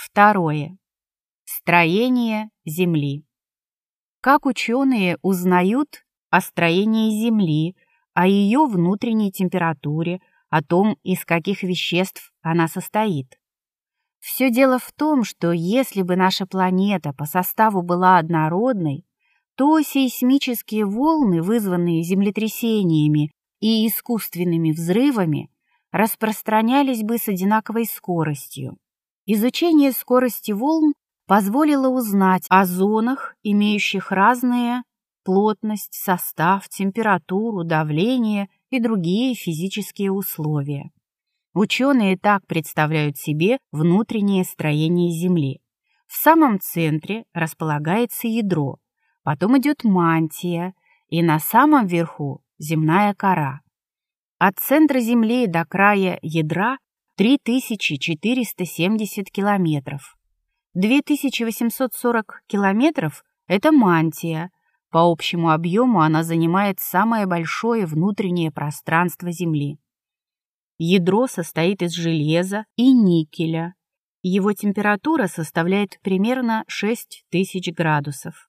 Второе. Строение Земли. Как ученые узнают о строении Земли, о ее внутренней температуре, о том, из каких веществ она состоит? Все дело в том, что если бы наша планета по составу была однородной, то сейсмические волны, вызванные землетрясениями и искусственными взрывами, распространялись бы с одинаковой скоростью. Изучение скорости волн позволило узнать о зонах, имеющих разные плотность, состав, температуру, давление и другие физические условия. Ученые так представляют себе внутреннее строение Земли. В самом центре располагается ядро, потом идет мантия, и на самом верху земная кора. От центра Земли до края ядра 3470 километров. 2840 километров – это мантия. По общему объему она занимает самое большое внутреннее пространство Земли. Ядро состоит из железа и никеля. Его температура составляет примерно 6000 градусов.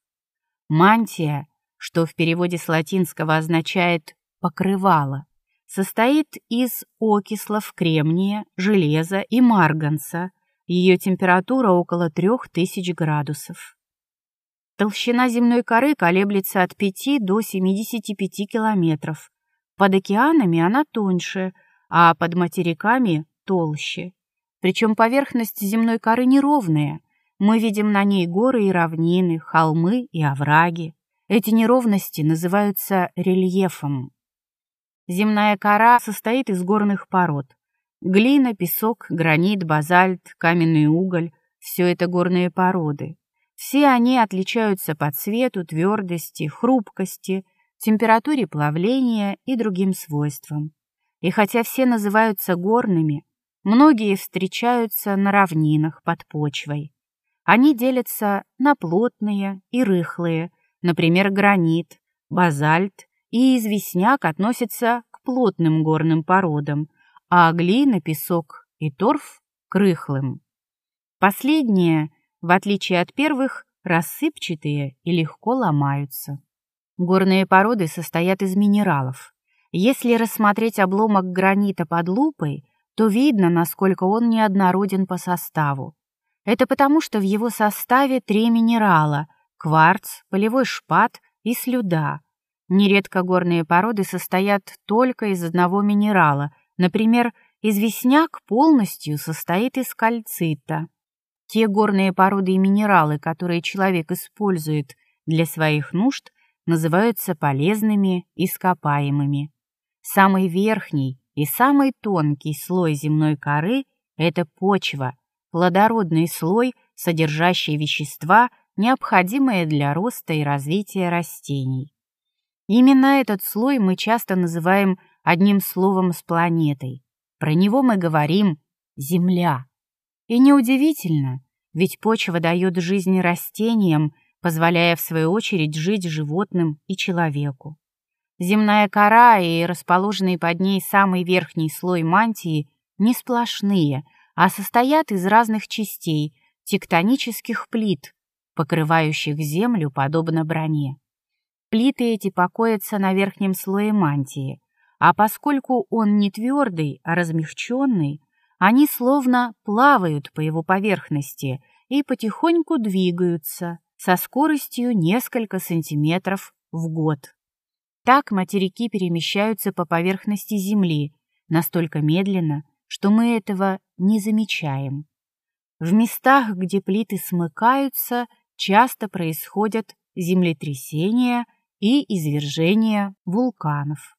Мантия, что в переводе с латинского означает «покрывало», состоит из окислов кремния, железа и марганца. Ее температура около 3000 градусов. Толщина земной коры колеблется от 5 до 75 километров. Под океанами она тоньше, а под материками толще. Причем поверхность земной коры неровная. Мы видим на ней горы и равнины, холмы и овраги. Эти неровности называются рельефом. Земная кора состоит из горных пород. Глина, песок, гранит, базальт, каменный уголь – все это горные породы. Все они отличаются по цвету, твердости, хрупкости, температуре плавления и другим свойствам. И хотя все называются горными, многие встречаются на равнинах под почвой. Они делятся на плотные и рыхлые, например, гранит, базальт и известняк относятся к плотным горным породам, а глина, песок и торф — к рыхлым. Последние, в отличие от первых, рассыпчатые и легко ломаются. Горные породы состоят из минералов. Если рассмотреть обломок гранита под лупой, то видно, насколько он неоднороден по составу. Это потому, что в его составе три минерала – кварц, полевой шпат и слюда – Нередко горные породы состоят только из одного минерала. Например, известняк полностью состоит из кальцита. Те горные породы и минералы, которые человек использует для своих нужд, называются полезными ископаемыми. Самый верхний и самый тонкий слой земной коры – это почва, плодородный слой, содержащий вещества, необходимые для роста и развития растений. Именно этот слой мы часто называем одним словом с планетой. Про него мы говорим «Земля». И неудивительно, ведь почва дает жизнь растениям, позволяя в свою очередь жить животным и человеку. Земная кора и расположенный под ней самый верхний слой мантии не сплошные, а состоят из разных частей, тектонических плит, покрывающих Землю подобно броне. Плиты эти покоятся на верхнем слое мантии, а поскольку он не твердый, а размягченный, они словно плавают по его поверхности и потихоньку двигаются со скоростью несколько сантиметров в год. Так материки перемещаются по поверхности Земли настолько медленно, что мы этого не замечаем. В местах, где плиты смыкаются, часто происходят землетрясения – и извержения вулканов.